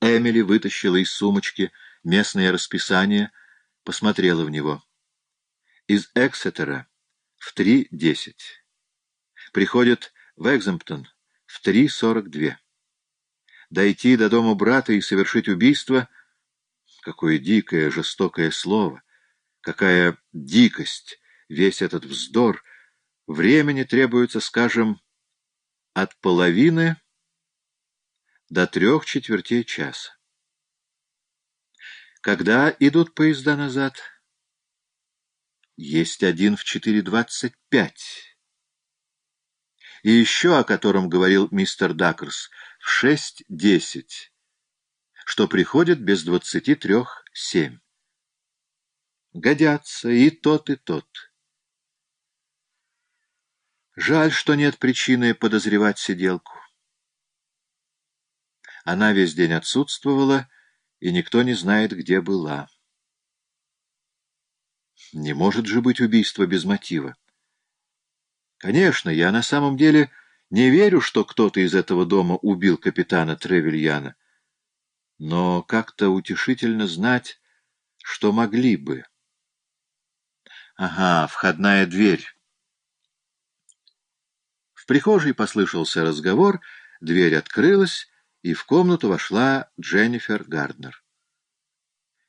Эмили вытащила из сумочки местное расписание, посмотрела в него. Из Эксетера в 3.10. Приходит в Экземптон в 3.42. Дойти до дома брата и совершить убийство — какое дикое, жестокое слово, какая дикость, весь этот вздор. Времени требуется, скажем, от половины до трех четвертей часа. Когда идут поезда назад? Есть один в 4.25. И еще, о котором говорил мистер Дакерс, в 6.10, что приходит без двадцати трех семь. Годятся и тот, и тот. Жаль, что нет причины подозревать сиделку. Она весь день отсутствовала, и никто не знает, где была. Не может же быть убийство без мотива. Конечно, я на самом деле не верю, что кто-то из этого дома убил капитана Тревельяна. Но как-то утешительно знать, что могли бы. Ага, входная дверь. В прихожей послышался разговор, дверь открылась, и в комнату вошла Дженнифер Гарднер.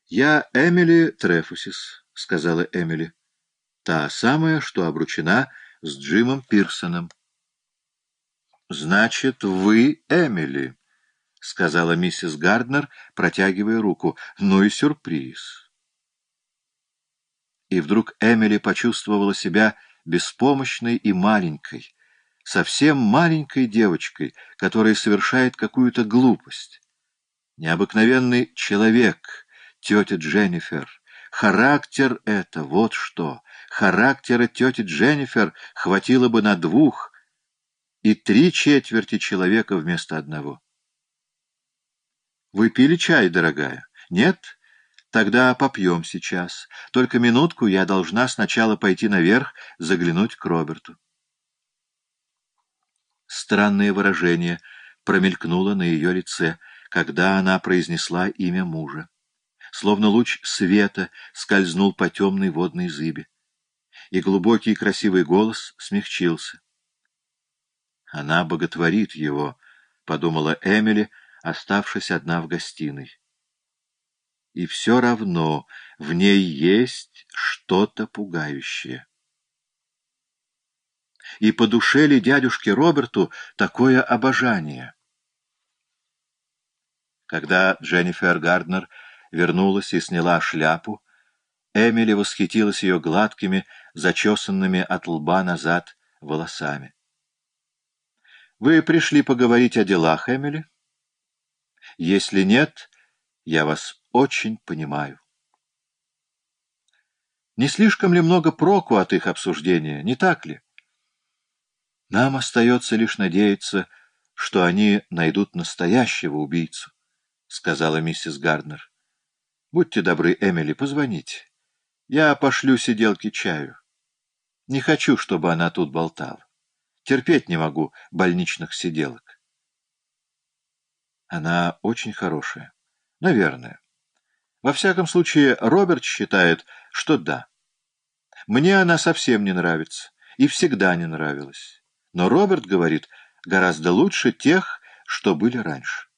«Я Эмили Трефусис», — сказала Эмили. «Та самая, что обручена с Джимом Пирсоном». «Значит, вы Эмили», — сказала миссис Гарднер, протягивая руку. «Ну и сюрприз». И вдруг Эмили почувствовала себя беспомощной и маленькой, совсем маленькой девочкой, которая совершает какую-то глупость. Необыкновенный человек, тетя Дженнифер. Характер это, вот что. Характера тети Дженнифер хватило бы на двух и три четверти человека вместо одного. Вы пили чай, дорогая? Нет? Тогда попьем сейчас. Только минутку я должна сначала пойти наверх, заглянуть к Роберту. Странное выражение промелькнуло на ее лице, когда она произнесла имя мужа. Словно луч света скользнул по темной водной зыбе. И глубокий красивый голос смягчился. «Она боготворит его», — подумала Эмили, оставшись одна в гостиной. И все равно в ней есть что-то пугающее и по душе ли дядюшке Роберту такое обожание? Когда Дженнифер Гарднер вернулась и сняла шляпу, Эмили восхитилась ее гладкими, зачесанными от лба назад волосами. «Вы пришли поговорить о делах, Эмили? Если нет, я вас очень понимаю». Не слишком ли много проку от их обсуждения, не так ли? Нам остается лишь надеяться, что они найдут настоящего убийцу, — сказала миссис Гарднер. — Будьте добры, Эмили, позвоните. Я пошлю сиделке чаю. Не хочу, чтобы она тут болтала. Терпеть не могу больничных сиделок. Она очень хорошая. Наверное. Во всяком случае, Роберт считает, что да. Мне она совсем не нравится и всегда не нравилась. Но Роберт говорит, гораздо лучше тех, что были раньше.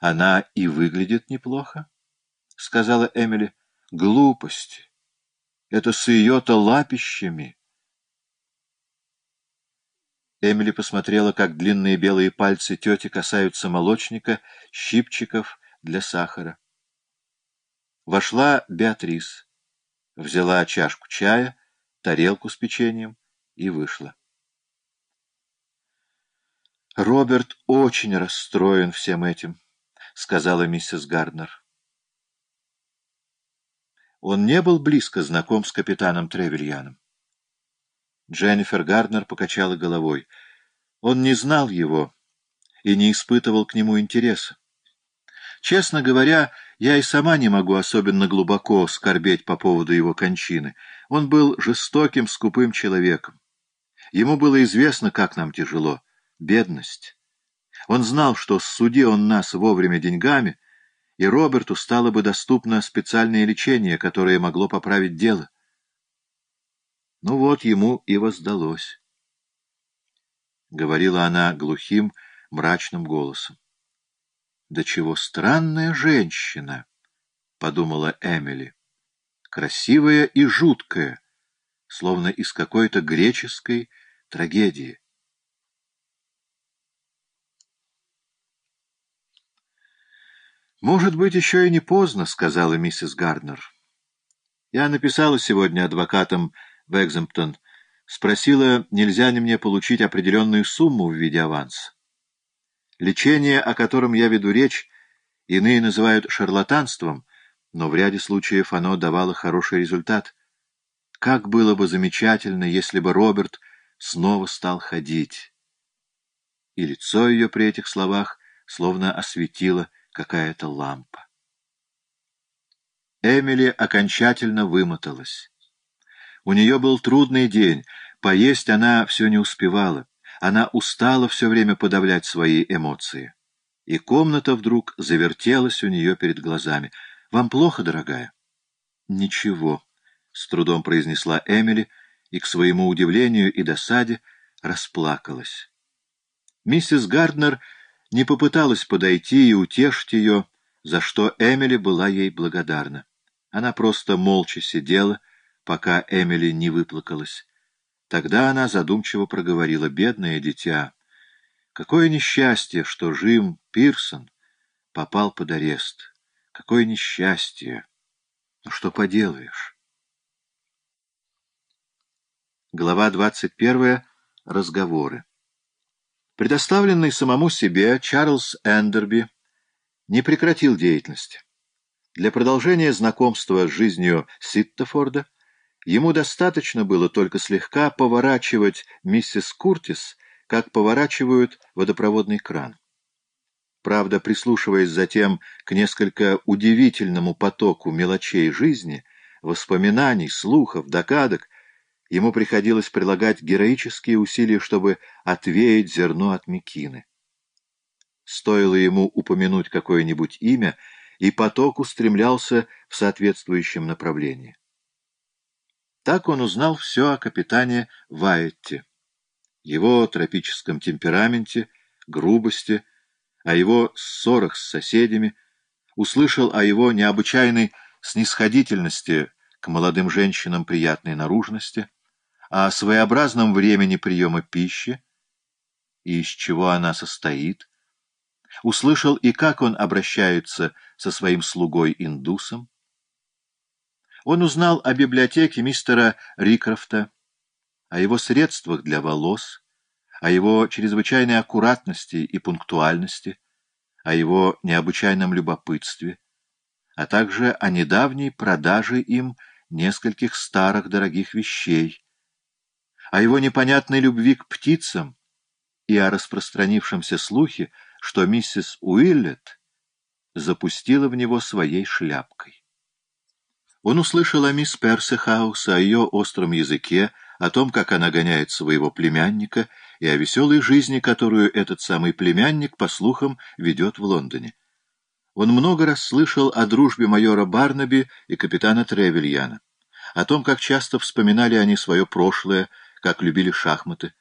Она и выглядит неплохо, — сказала Эмили. Глупости. Это с ее-то лапищами. Эмили посмотрела, как длинные белые пальцы тети касаются молочника, щипчиков для сахара. Вошла Беатрис, взяла чашку чая, тарелку с печеньем, и вышла. «Роберт очень расстроен всем этим», — сказала миссис Гарднер. Он не был близко знаком с капитаном Тревельяном. Дженнифер Гарднер покачала головой. Он не знал его и не испытывал к нему интереса. Честно говоря, я и сама не могу особенно глубоко скорбеть по поводу его кончины. Он был жестоким, скупым человеком. Ему было известно, как нам тяжело. Бедность. Он знал, что суди он нас вовремя деньгами, и Роберту стало бы доступно специальное лечение, которое могло поправить дело. Ну вот ему и воздалось. Говорила она глухим, мрачным голосом. «Да чего странная женщина!» — подумала Эмили. «Красивая и жуткая, словно из какой-то греческой трагедии». «Может быть, еще и не поздно», — сказала миссис Гарднер. «Я написала сегодня адвокатам в Экземптон, спросила, нельзя ли мне получить определенную сумму в виде аванса. Лечение, о котором я веду речь, иные называют шарлатанством, но в ряде случаев оно давало хороший результат. Как было бы замечательно, если бы Роберт снова стал ходить. И лицо ее при этих словах словно осветило какая-то лампа. Эмили окончательно вымоталась. У нее был трудный день, поесть она все не успевала. Она устала все время подавлять свои эмоции. И комната вдруг завертелась у нее перед глазами. «Вам плохо, дорогая?» «Ничего», — с трудом произнесла Эмили, и, к своему удивлению и досаде, расплакалась. Миссис Гарднер не попыталась подойти и утешить ее, за что Эмили была ей благодарна. Она просто молча сидела, пока Эмили не выплакалась. Тогда она задумчиво проговорила, «Бедное дитя, какое несчастье, что Жим Пирсон попал под арест! Какое несчастье! Ну что поделаешь?» Глава двадцать первая. Разговоры. Предоставленный самому себе, Чарльз Эндерби не прекратил деятельности. Для продолжения знакомства с жизнью Ситтофорда Ему достаточно было только слегка поворачивать миссис Куртис, как поворачивают водопроводный кран. Правда, прислушиваясь затем к несколько удивительному потоку мелочей жизни, воспоминаний, слухов, догадок, ему приходилось прилагать героические усилия, чтобы отвеять зерно от мекины. Стоило ему упомянуть какое-нибудь имя, и поток устремлялся в соответствующем направлении. Так он узнал все о капитане Вайетте, его тропическом темпераменте, грубости, о его ссорах с соседями, услышал о его необычайной снисходительности к молодым женщинам приятной наружности, о своеобразном времени приема пищи и из чего она состоит, услышал и как он обращается со своим слугой-индусом, он узнал о библиотеке мистера Рикрофта, о его средствах для волос, о его чрезвычайной аккуратности и пунктуальности, о его необычайном любопытстве, а также о недавней продаже им нескольких старых дорогих вещей, о его непонятной любви к птицам и о распространившемся слухе, что миссис Уиллет запустила в него своей шляпкой. Он услышал о мисс Персехаус, о ее остром языке, о том, как она гоняет своего племянника, и о веселой жизни, которую этот самый племянник, по слухам, ведет в Лондоне. Он много раз слышал о дружбе майора Барнаби и капитана Тревельяна, о том, как часто вспоминали они свое прошлое, как любили шахматы.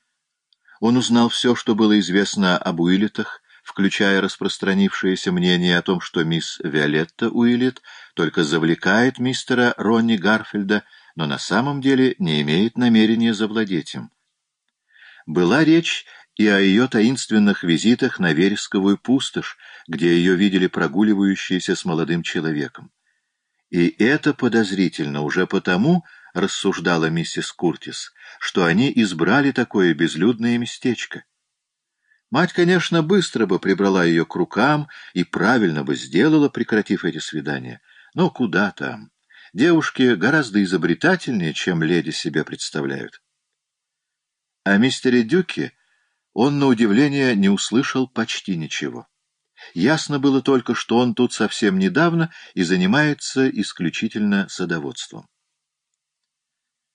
Он узнал все, что было известно об Уиллетах, включая распространившееся мнение о том, что мисс Виолетта Уиллет только завлекает мистера Ронни Гарфельда, но на самом деле не имеет намерения завладеть им. Была речь и о ее таинственных визитах на Вересковую пустошь, где ее видели прогуливающейся с молодым человеком. И это подозрительно уже потому, рассуждала миссис Куртис, что они избрали такое безлюдное местечко. Мать, конечно, быстро бы прибрала ее к рукам и правильно бы сделала, прекратив эти свидания. Но куда там? Девушки гораздо изобретательнее, чем леди себе представляют. О мистере Дюке он, на удивление, не услышал почти ничего. Ясно было только, что он тут совсем недавно и занимается исключительно садоводством.